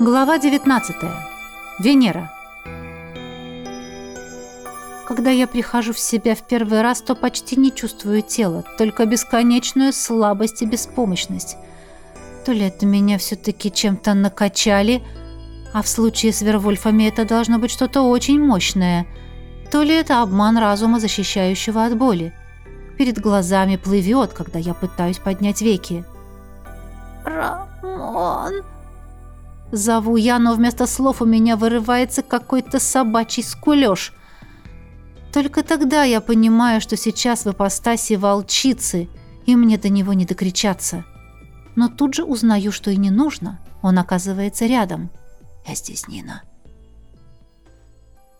Глава 19. Венера. Когда я прихожу в себя в первый раз, то почти не чувствую тела, только бесконечную слабость и беспомощность. То ли это меня все-таки чем-то накачали, а в случае с Вервольфами это должно быть что-то очень мощное, то ли это обман разума, защищающего от боли. Перед глазами плывет, когда я пытаюсь поднять веки. «Рамон!» Зову я, но вместо слов у меня вырывается какой-то собачий скулёж. Только тогда я понимаю, что сейчас в ипостаси волчицы, и мне до него не докричаться. Но тут же узнаю, что и не нужно. Он оказывается рядом. Я здесь, Нина.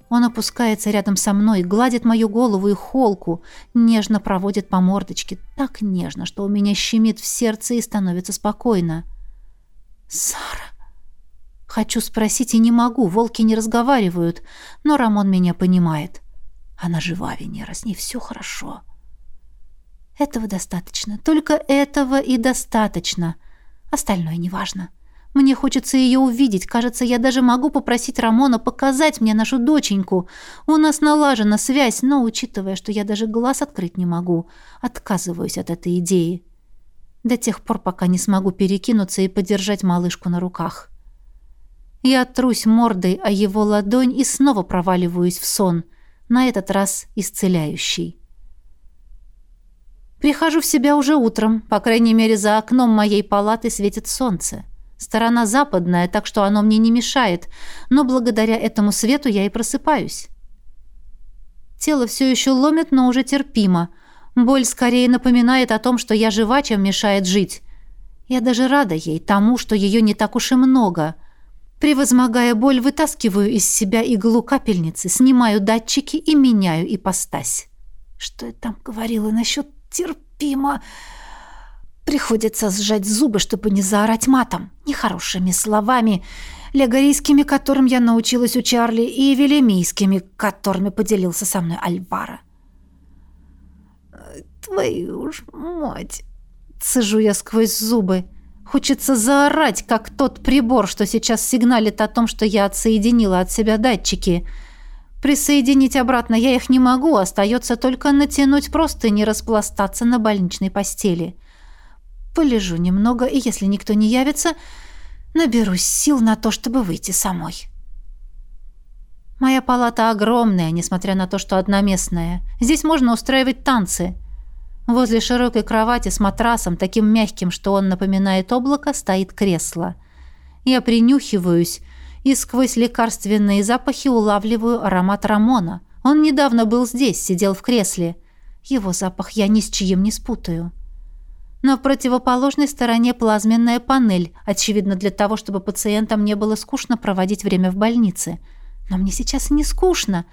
Он опускается рядом со мной, гладит мою голову и холку, нежно проводит по мордочке, так нежно, что у меня щемит в сердце и становится спокойно. «Сара!» Хочу спросить и не могу, волки не разговаривают, но Рамон меня понимает. Она жива, Венера, с ней все хорошо. Этого достаточно, только этого и достаточно. Остальное неважно. Мне хочется ее увидеть. Кажется, я даже могу попросить Рамона показать мне нашу доченьку. У нас налажена связь, но, учитывая, что я даже глаз открыть не могу, отказываюсь от этой идеи. До тех пор, пока не смогу перекинуться и подержать малышку на руках. Я трусь мордой о его ладонь и снова проваливаюсь в сон, на этот раз исцеляющий. Прихожу в себя уже утром, по крайней мере, за окном моей палаты светит солнце. Сторона западная, так что оно мне не мешает, но благодаря этому свету я и просыпаюсь. Тело все еще ломит, но уже терпимо. Боль скорее напоминает о том, что я жива, чем мешает жить. Я даже рада ей, тому, что ее не так уж и много — Превозмогая боль, вытаскиваю из себя иглу капельницы, снимаю датчики и меняю ипостась. Что я там говорила насчет терпимо? Приходится сжать зубы, чтобы не заорать матом, нехорошими словами, легорийскими, которым я научилась у Чарли, и велемийскими, которыми поделился со мной Альвара. «Твою ж мать!» — цежу я сквозь зубы — Хочется заорать, как тот прибор, что сейчас сигналит о том, что я отсоединила от себя датчики. Присоединить обратно я их не могу, остается только натянуть просто и не распластаться на больничной постели. Полежу немного, и если никто не явится, наберусь сил на то, чтобы выйти самой. Моя палата огромная, несмотря на то, что одноместная. Здесь можно устраивать танцы – Возле широкой кровати с матрасом, таким мягким, что он напоминает облако, стоит кресло. Я принюхиваюсь и сквозь лекарственные запахи улавливаю аромат Рамона. Он недавно был здесь, сидел в кресле. Его запах я ни с чьим не спутаю. На противоположной стороне плазменная панель, очевидно для того, чтобы пациентам не было скучно проводить время в больнице. Но мне сейчас не скучно.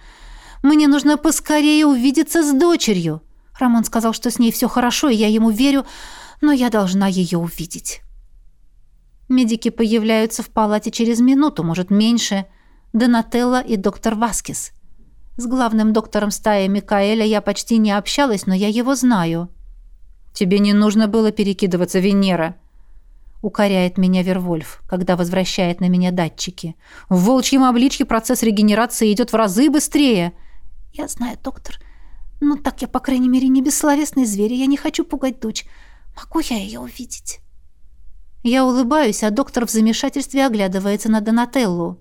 Мне нужно поскорее увидеться с дочерью. Рамон сказал, что с ней все хорошо, и я ему верю, но я должна ее увидеть. Медики появляются в палате через минуту, может, меньше. Донателло и доктор Васкис. С главным доктором стаи Микаэля я почти не общалась, но я его знаю. «Тебе не нужно было перекидываться, Венера», — укоряет меня Вервольф, когда возвращает на меня датчики. «В волчьем обличье процесс регенерации идет в разы быстрее». «Я знаю, доктор. Ну, так я, по крайней мере, не бессловесный зверь, я не хочу пугать дочь. Могу я ее увидеть?» Я улыбаюсь, а доктор в замешательстве оглядывается на Донателлу.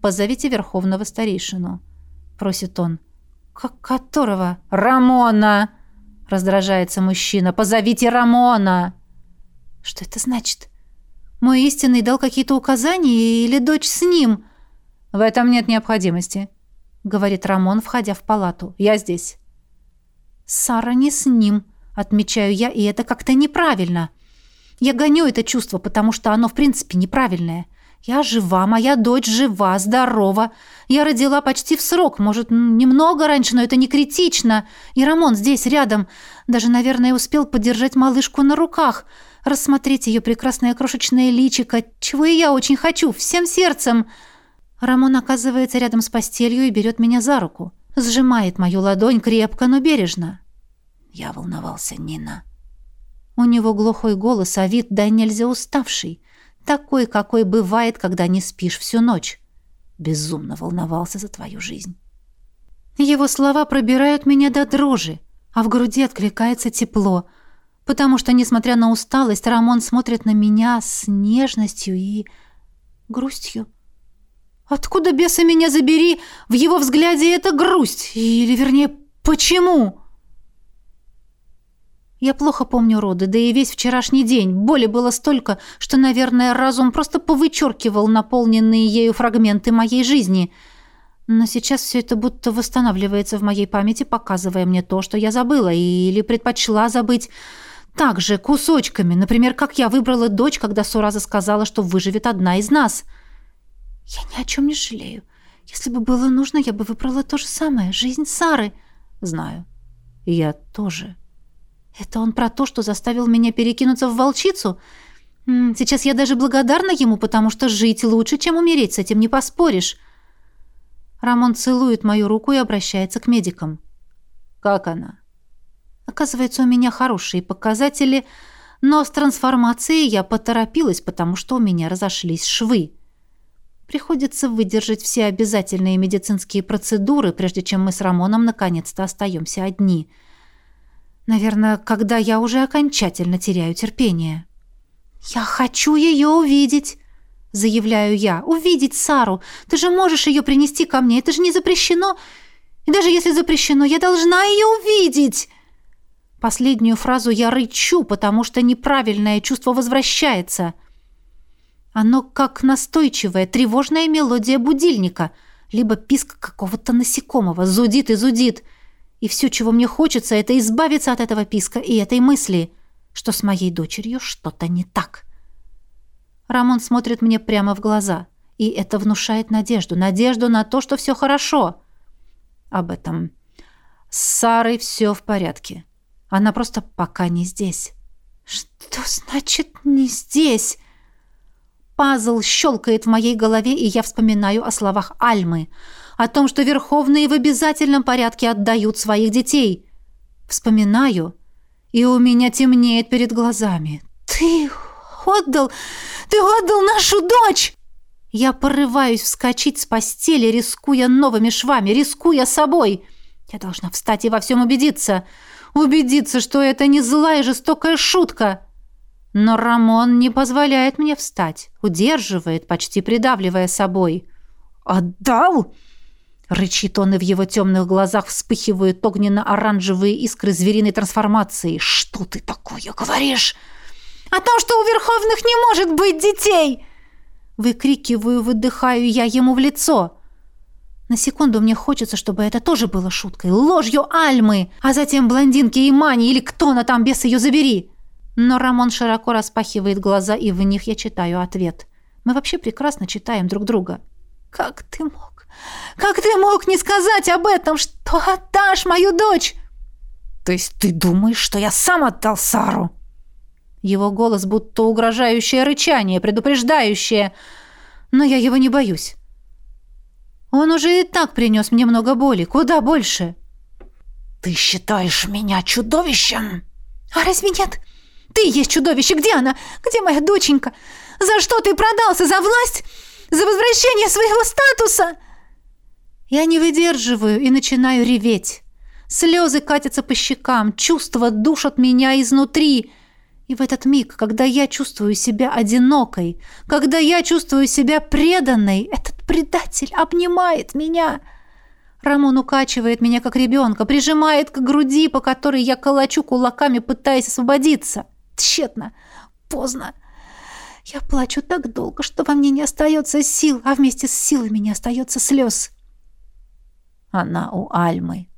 «Позовите верховного старейшину», — просит он. «Как которого?» «Рамона!» — раздражается мужчина. «Позовите Рамона!» «Что это значит? Мой истинный дал какие-то указания или дочь с ним?» «В этом нет необходимости», — говорит Рамон, входя в палату. «Я здесь». «Сара не с ним», — отмечаю я, и это как-то неправильно. Я гоню это чувство, потому что оно в принципе неправильное. Я жива, моя дочь жива, здорова. Я родила почти в срок, может, немного раньше, но это не критично. И Рамон здесь, рядом. Даже, наверное, успел подержать малышку на руках, рассмотреть ее прекрасное крошечное личико, чего и я очень хочу, всем сердцем». Рамон оказывается рядом с постелью и берет меня за руку. Сжимает мою ладонь крепко, но бережно. Я волновался, Нина. У него глухой голос, а вид да нельзя уставший. Такой, какой бывает, когда не спишь всю ночь. Безумно волновался за твою жизнь. Его слова пробирают меня до дрожи, а в груди откликается тепло, потому что, несмотря на усталость, Рамон смотрит на меня с нежностью и грустью. Откуда, беса меня забери, в его взгляде это грусть? Или, вернее, почему?» Я плохо помню роды, да и весь вчерашний день. Боли было столько, что, наверное, разум просто повычеркивал наполненные ею фрагменты моей жизни. Но сейчас все это будто восстанавливается в моей памяти, показывая мне то, что я забыла или предпочла забыть. Так же, кусочками. Например, как я выбрала дочь, когда Сураза сказала, что выживет одна из нас. Я ни о чем не жалею. Если бы было нужно, я бы выбрала то же самое. Жизнь Сары. Знаю. Я тоже. Это он про то, что заставил меня перекинуться в волчицу? Сейчас я даже благодарна ему, потому что жить лучше, чем умереть, с этим не поспоришь. Рамон целует мою руку и обращается к медикам. Как она? Оказывается, у меня хорошие показатели, но с трансформацией я поторопилась, потому что у меня разошлись швы. Приходится выдержать все обязательные медицинские процедуры, прежде чем мы с Рамоном наконец-то остаемся одни — Наверное, когда я уже окончательно теряю терпение. «Я хочу ее увидеть!» — заявляю я. «Увидеть Сару! Ты же можешь ее принести ко мне! Это же не запрещено! И даже если запрещено, я должна ее увидеть!» Последнюю фразу я рычу, потому что неправильное чувство возвращается. Оно как настойчивая, тревожная мелодия будильника, либо писк какого-то насекомого, зудит и зудит — и все, чего мне хочется, это избавиться от этого писка и этой мысли, что с моей дочерью что-то не так. Рамон смотрит мне прямо в глаза, и это внушает надежду, надежду на то, что все хорошо. Об этом. С Сарой все в порядке. Она просто пока не здесь. Что значит «не здесь»? Пазл щелкает в моей голове, и я вспоминаю о словах Альмы — о том, что верховные в обязательном порядке отдают своих детей. Вспоминаю, и у меня темнеет перед глазами. «Ты отдал... Ты отдал нашу дочь!» Я порываюсь вскочить с постели, рискуя новыми швами, рискуя собой. Я должна встать и во всем убедиться. Убедиться, что это не злая жестокая шутка. Но Рамон не позволяет мне встать, удерживает, почти придавливая собой. «Отдал?» Рычит он, и в его темных глазах вспыхивают огненно-оранжевые искры звериной трансформации. «Что ты такое говоришь?» «О том, что у Верховных не может быть детей!» Выкрикиваю, выдыхаю я ему в лицо. На секунду мне хочется, чтобы это тоже было шуткой, ложью Альмы, а затем блондинки и Мани, или кто она там, без ее забери. Но Рамон широко распахивает глаза, и в них я читаю ответ. Мы вообще прекрасно читаем друг друга. «Как ты мог?» Как ты мог не сказать об этом, что отдашь мою дочь?» «То есть ты думаешь, что я сам отдал Сару?» Его голос будто угрожающее рычание, предупреждающее. Но я его не боюсь. Он уже и так принес мне много боли, куда больше. «Ты считаешь меня чудовищем?» «А разве нет? Ты есть чудовище! Где она? Где моя доченька? За что ты продался? За власть? За возвращение своего статуса?» Я не выдерживаю и начинаю реветь. Слезы катятся по щекам, чувства душат меня изнутри. И в этот миг, когда я чувствую себя одинокой, когда я чувствую себя преданной, этот предатель обнимает меня. Рамон укачивает меня, как ребенка, прижимает к груди, по которой я колочу кулаками, пытаясь освободиться. Тщетно. Поздно. Я плачу так долго, что во мне не остается сил, а вместе с силами не остается слез. Она у Альмы.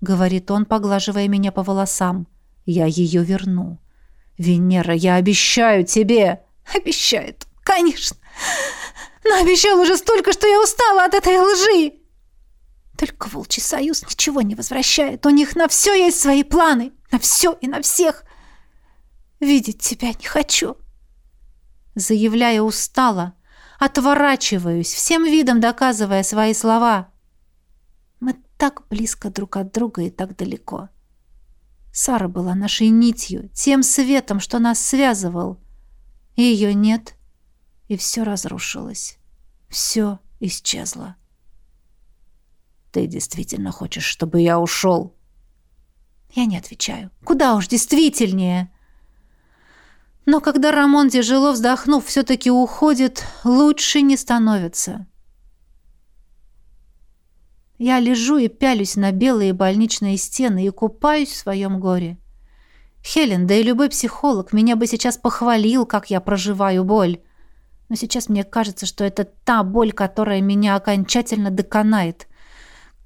Говорит он, поглаживая меня по волосам. Я ее верну. Венера, я обещаю тебе. Обещает, конечно. Но обещал уже столько, что я устала от этой лжи. Только Волчий Союз ничего не возвращает. У них на все есть свои планы. На все и на всех. Видеть тебя не хочу. Заявляя устало, отворачиваюсь, всем видом доказывая свои слова. Мы так близко друг от друга и так далеко. Сара была нашей нитью, тем светом, что нас связывал. Ее нет, И все разрушилось. Все исчезло. «Ты действительно хочешь, чтобы я ушел?» Я не отвечаю. «Куда уж действительнее!» Но когда Рамон, тяжело вздохнув, все-таки уходит, лучше не становится. Я лежу и пялюсь на белые больничные стены и купаюсь в своем горе. Хелен, да и любой психолог меня бы сейчас похвалил, как я проживаю боль. Но сейчас мне кажется, что это та боль, которая меня окончательно доконает,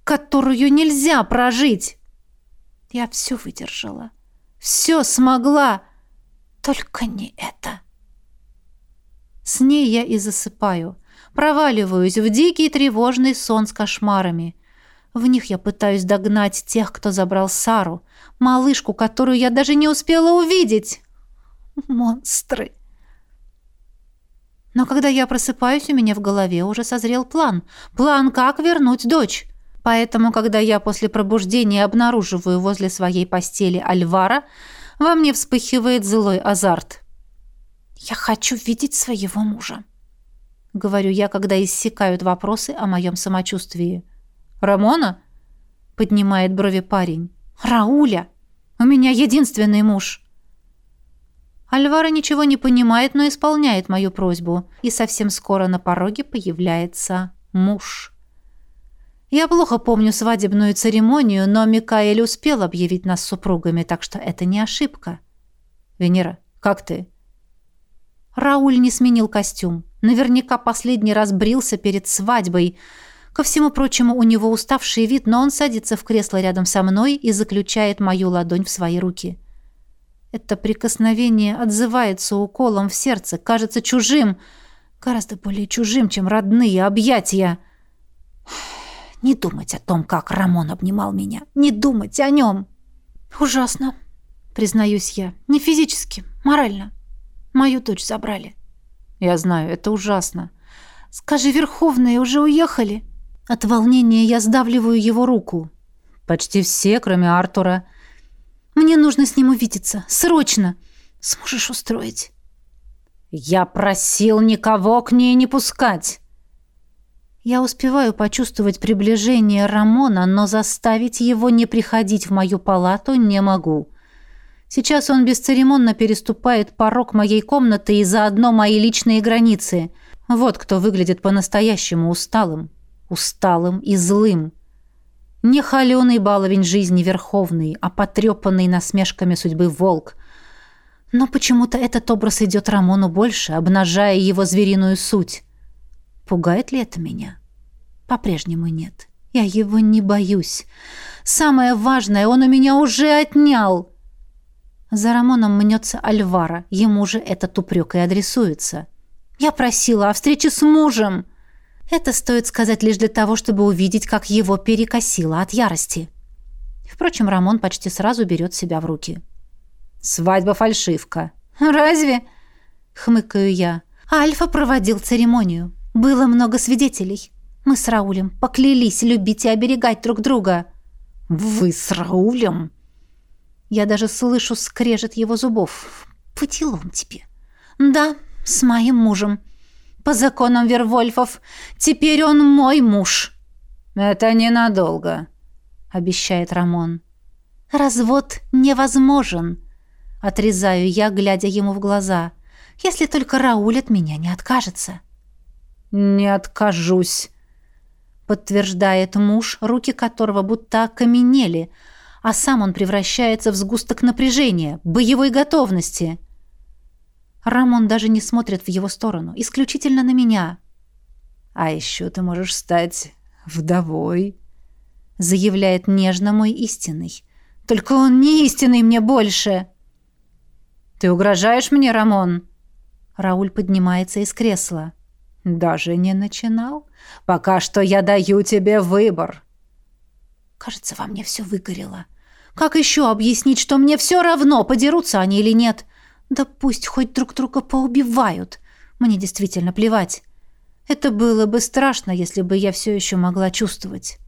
которую нельзя прожить. Я все выдержала. Все смогла. Только не это. С ней я и засыпаю. Проваливаюсь в дикий тревожный сон с кошмарами. В них я пытаюсь догнать тех, кто забрал Сару, малышку, которую я даже не успела увидеть. Монстры. Но когда я просыпаюсь, у меня в голове уже созрел план. План, как вернуть дочь. Поэтому, когда я после пробуждения обнаруживаю возле своей постели Альвара, во мне вспыхивает злой азарт. «Я хочу видеть своего мужа», — говорю я, когда иссякают вопросы о моем самочувствии. «Рамона?» — поднимает брови парень. «Рауля! У меня единственный муж!» Альвара ничего не понимает, но исполняет мою просьбу, и совсем скоро на пороге появляется муж. Я плохо помню свадебную церемонию, но Микаэль успел объявить нас супругами, так что это не ошибка. «Венера, как ты?» Рауль не сменил костюм. Наверняка последний раз брился перед свадьбой. Ко всему прочему, у него уставший вид, но он садится в кресло рядом со мной и заключает мою ладонь в свои руки. Это прикосновение отзывается уколом в сердце, кажется чужим, гораздо более чужим, чем родные объятия. Не думать о том, как Рамон обнимал меня. Не думать о нем. Ужасно, признаюсь я. Не физически, морально. Мою дочь забрали. Я знаю, это ужасно. Скажи, Верховные уже уехали? От волнения я сдавливаю его руку. Почти все, кроме Артура. Мне нужно с ним увидеться. Срочно. Сможешь устроить? Я просил никого к ней не пускать. Я успеваю почувствовать приближение Рамона, но заставить его не приходить в мою палату не могу. Сейчас он бесцеремонно переступает порог моей комнаты и заодно мои личные границы. Вот кто выглядит по-настоящему усталым. Усталым и злым. Не холеный баловень жизни верховный, а потрепанный насмешками судьбы волк. Но почему-то этот образ идет Рамону больше, обнажая его звериную суть. Пугает ли это меня? По-прежнему нет. Я его не боюсь. Самое важное он у меня уже отнял. За Рамоном мнется Альвара. Ему же этот упрек и адресуется. Я просила о встрече с мужем. Это стоит сказать лишь для того, чтобы увидеть, как его перекосило от ярости. Впрочем, Рамон почти сразу берет себя в руки. «Свадьба-фальшивка». «Разве?» — хмыкаю я. Альфа проводил церемонию. Было много свидетелей. Мы с Раулем поклялись любить и оберегать друг друга. Вы с Раулем? Я даже слышу скрежет его зубов. Делам тебе. Да, с моим мужем. По законам Вервольфов. Теперь он мой муж. Это ненадолго, обещает Рамон. Развод невозможен. Отрезаю я, глядя ему в глаза. Если только Рауль от меня не откажется. — «Не откажусь», — подтверждает муж, руки которого будто окаменели, а сам он превращается в сгусток напряжения, боевой готовности. Рамон даже не смотрит в его сторону, исключительно на меня. «А еще ты можешь стать вдовой», — заявляет нежно мой истинный. «Только он не истинный мне больше». «Ты угрожаешь мне, Рамон?» Рауль поднимается из кресла. Даже не начинал. Пока что я даю тебе выбор. Кажется, во мне все выгорело. Как еще объяснить, что мне все равно, подерутся они или нет? Да пусть хоть друг друга поубивают. Мне действительно плевать. Это было бы страшно, если бы я все еще могла чувствовать.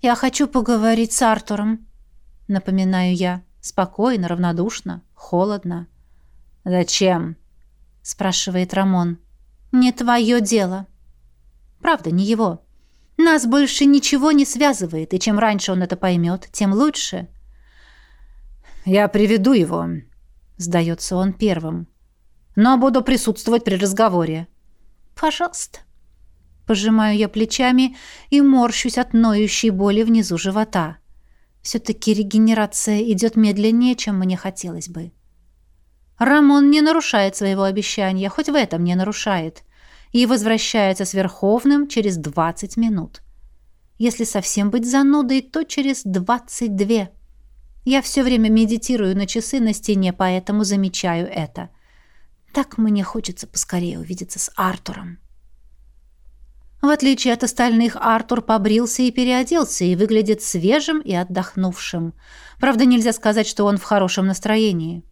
«Я хочу поговорить с Артуром», — напоминаю я. Спокойно, равнодушно, холодно. «Зачем?» — спрашивает Рамон. Не твое дело. Правда, не его. Нас больше ничего не связывает, и чем раньше он это поймет, тем лучше. Я приведу его, сдается он первым. Но буду присутствовать при разговоре. Пожалуйста. Пожимаю я плечами и морщусь от ноющей боли внизу живота. Все-таки регенерация идет медленнее, чем мне хотелось бы. Рамон не нарушает своего обещания, хоть в этом не нарушает, и возвращается с Верховным через 20 минут. Если совсем быть занудой, то через 22. Я все время медитирую на часы на стене, поэтому замечаю это. Так мне хочется поскорее увидеться с Артуром. В отличие от остальных, Артур побрился и переоделся и выглядит свежим и отдохнувшим. Правда, нельзя сказать, что он в хорошем настроении.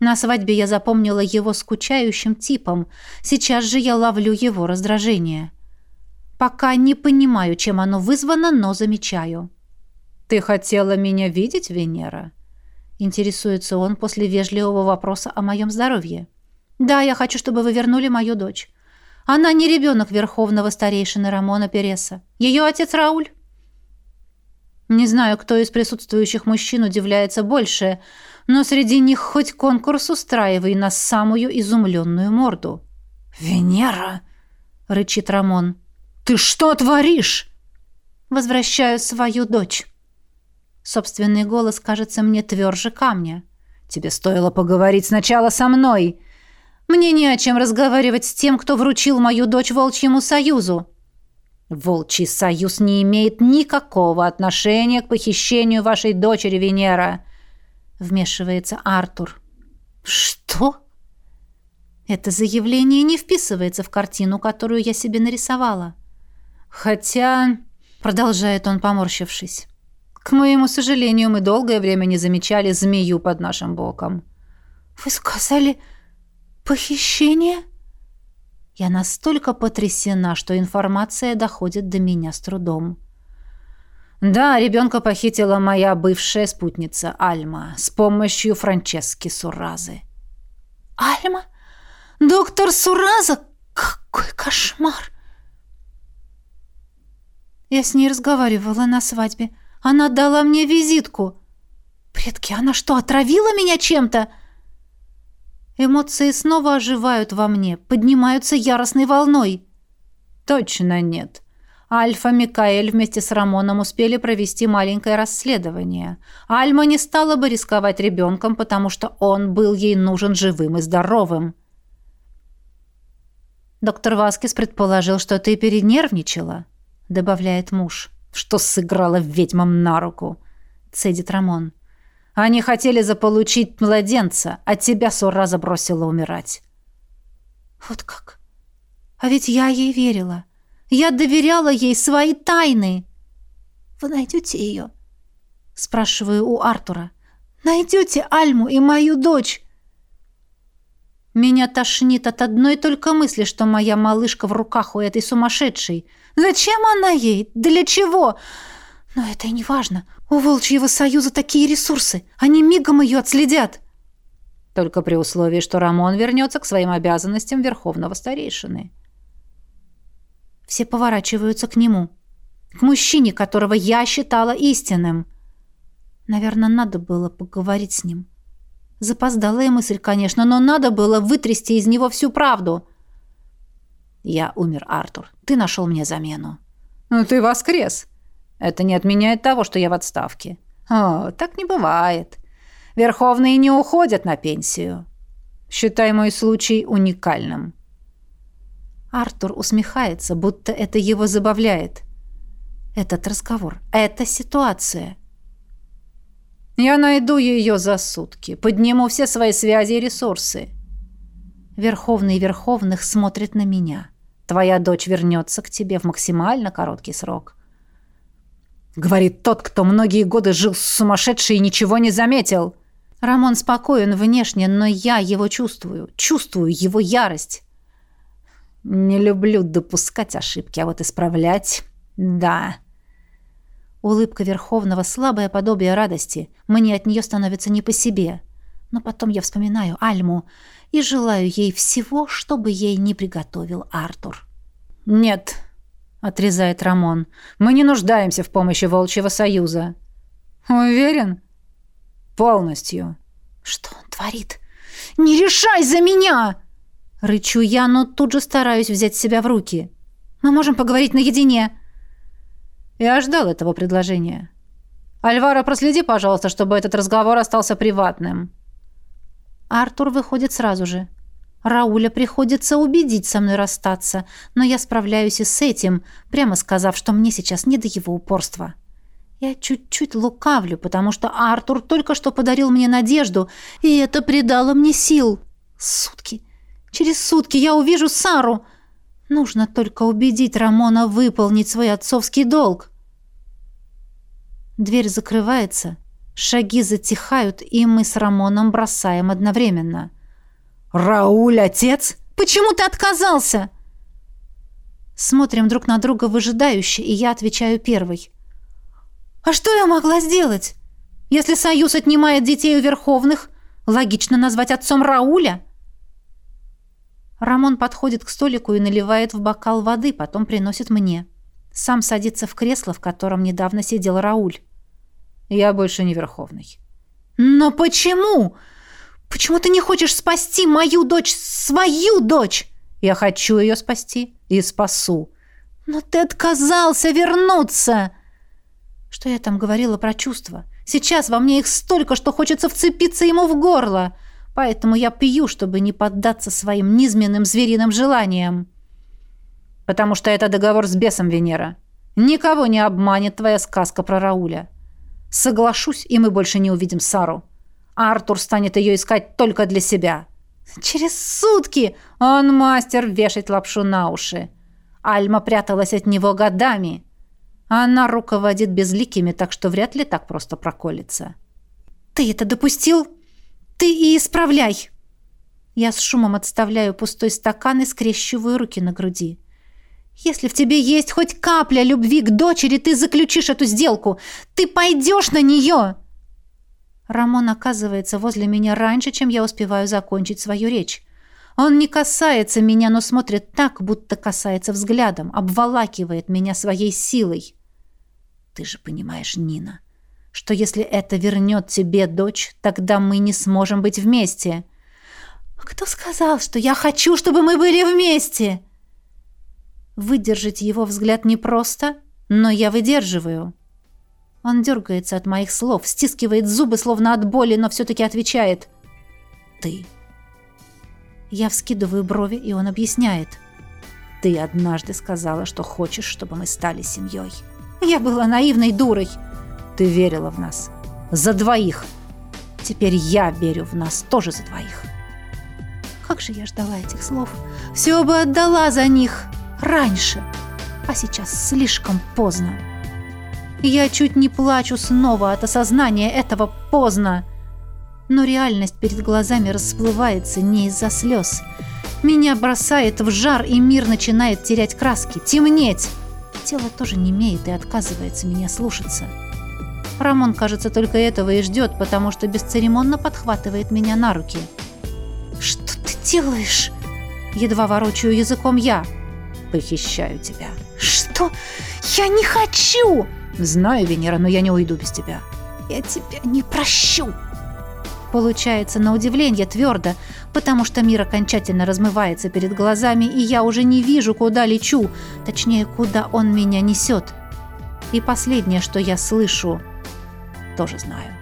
На свадьбе я запомнила его скучающим типом. Сейчас же я ловлю его раздражение. Пока не понимаю, чем оно вызвано, но замечаю. «Ты хотела меня видеть, Венера?» Интересуется он после вежливого вопроса о моем здоровье. «Да, я хочу, чтобы вы вернули мою дочь. Она не ребенок верховного старейшины Рамона Переса. Ее отец Рауль. Не знаю, кто из присутствующих мужчин удивляется больше, но среди них хоть конкурс устраивай на самую изумленную морду. «Венера!» — рычит Рамон. «Ты что творишь?» «Возвращаю свою дочь». Собственный голос кажется мне тверже камня. «Тебе стоило поговорить сначала со мной!» Мне не о чем разговаривать с тем, кто вручил мою дочь Волчьему Союзу. Волчий Союз не имеет никакого отношения к похищению вашей дочери Венера, вмешивается Артур. Что? Это заявление не вписывается в картину, которую я себе нарисовала. Хотя, продолжает он, поморщившись, к моему сожалению, мы долгое время не замечали змею под нашим боком. Вы сказали, «Похищение?» Я настолько потрясена, что информация доходит до меня с трудом. «Да, ребенка похитила моя бывшая спутница Альма с помощью Франчески Суразы». «Альма? Доктор Сураза? Какой кошмар!» Я с ней разговаривала на свадьбе. Она дала мне визитку. «Предки, она что, отравила меня чем-то?» Эмоции снова оживают во мне, поднимаются яростной волной. Точно нет. Альфа Микаэль вместе с Рамоном успели провести маленькое расследование. Альма не стала бы рисковать ребенком, потому что он был ей нужен живым и здоровым. «Доктор Васкис предположил, что ты перенервничала», — добавляет муж. «Что сыграла ведьмам на руку», — цедит Рамон. Они хотели заполучить младенца, а тебя Сура забросила умирать. Вот как? А ведь я ей верила. Я доверяла ей свои тайны. Вы найдете ее? Спрашиваю у Артура. Найдете Альму и мою дочь? Меня тошнит от одной только мысли, что моя малышка в руках у этой сумасшедшей. Зачем она ей? Для чего? Но это и не важно. У Волчьего Союза такие ресурсы. Они мигом ее отследят. Только при условии, что Рамон вернется к своим обязанностям Верховного Старейшины. Все поворачиваются к нему. К мужчине, которого я считала истинным. Наверное, надо было поговорить с ним. Запоздалая мысль, конечно, но надо было вытрясти из него всю правду. Я умер, Артур. Ты нашел мне замену. Ну, ты воскрес. Это не отменяет того, что я в отставке. О, так не бывает. Верховные не уходят на пенсию. Считай мой случай уникальным. Артур усмехается, будто это его забавляет. Этот разговор, эта ситуация. Я найду ее за сутки, подниму все свои связи и ресурсы. Верховный Верховных смотрит на меня. Твоя дочь вернется к тебе в максимально короткий срок. Говорит тот, кто многие годы жил с сумасшедшей и ничего не заметил. Рамон спокоен внешне, но я его чувствую. Чувствую его ярость. Не люблю допускать ошибки, а вот исправлять — да. Улыбка Верховного — слабое подобие радости. Мне от нее становится не по себе. Но потом я вспоминаю Альму и желаю ей всего, чтобы ей не приготовил Артур. «Нет», — отрезает Рамон, — «мы не нуждаемся в помощи Волчьего Союза». «Уверен?» «Полностью». «Что он творит?» «Не решай за меня!» Рычу я, но тут же стараюсь взять себя в руки. «Мы можем поговорить наедине». Я ждал этого предложения. «Альвара, проследи, пожалуйста, чтобы этот разговор остался приватным». Артур выходит сразу же. Рауля приходится убедить со мной расстаться, но я справляюсь и с этим, прямо сказав, что мне сейчас не до его упорства. Я чуть-чуть лукавлю, потому что Артур только что подарил мне надежду, и это придало мне сил. Сутки. Через сутки я увижу Сару. Нужно только убедить Рамона выполнить свой отцовский долг. Дверь закрывается, шаги затихают, и мы с Рамоном бросаем одновременно. «Рауль, отец? Почему ты отказался?» Смотрим друг на друга выжидающе, и я отвечаю первой. «А что я могла сделать? Если союз отнимает детей у Верховных, логично назвать отцом Рауля?» Рамон подходит к столику и наливает в бокал воды, потом приносит мне. Сам садится в кресло, в котором недавно сидел Рауль. «Я больше не Верховный». «Но почему? Почему ты не хочешь спасти мою дочь, свою дочь?» «Я хочу ее спасти и спасу». «Но ты отказался вернуться!» Что я там говорила про чувства? Сейчас во мне их столько, что хочется вцепиться ему в горло. Поэтому я пью, чтобы не поддаться своим низменным звериным желаниям. Потому что это договор с бесом, Венера. Никого не обманет твоя сказка про Рауля. Соглашусь, и мы больше не увидим Сару. А Артур станет ее искать только для себя. Через сутки он мастер вешать лапшу на уши. Альма пряталась от него годами. Она руководит безликими, так что вряд ли так просто проколется. «Ты это допустил? Ты и исправляй!» Я с шумом отставляю пустой стакан и скрещиваю руки на груди. «Если в тебе есть хоть капля любви к дочери, ты заключишь эту сделку! Ты пойдешь на нее!» Рамон оказывается возле меня раньше, чем я успеваю закончить свою речь. Он не касается меня, но смотрит так, будто касается взглядом, обволакивает меня своей силой. Ты же понимаешь, Нина, что если это вернет тебе дочь, тогда мы не сможем быть вместе. Кто сказал, что я хочу, чтобы мы были вместе? Выдержать его взгляд непросто, но я выдерживаю. Он дергается от моих слов, стискивает зубы, словно от боли, но все-таки отвечает. «Ты». Я вскидываю брови, и он объясняет. «Ты однажды сказала, что хочешь, чтобы мы стали семьей». Я была наивной дурой. Ты верила в нас. За двоих. Теперь я верю в нас тоже за двоих. Как же я ждала этих слов. Все бы отдала за них. Раньше. А сейчас слишком поздно. Я чуть не плачу снова от осознания этого поздно. Но реальность перед глазами расплывается не из-за слез. Меня бросает в жар, и мир начинает терять краски, темнеть. Тело тоже не имеет и отказывается меня слушаться. Рамон, кажется, только этого и ждет, потому что бесцеремонно подхватывает меня на руки. «Что ты делаешь?» Едва ворочаю языком я. «Похищаю тебя». «Что? Я не хочу!» «Знаю, Венера, но я не уйду без тебя». «Я тебя не прощу!» Получается на удивление твердо, потому что мир окончательно размывается перед глазами, и я уже не вижу, куда лечу, точнее, куда он меня несет. И последнее, что я слышу, тоже знаю.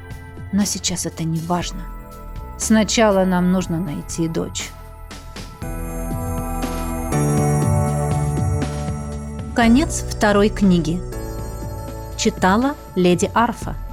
Но сейчас это не важно. Сначала нам нужно найти дочь. Конец второй книги. Читала леди Арфа.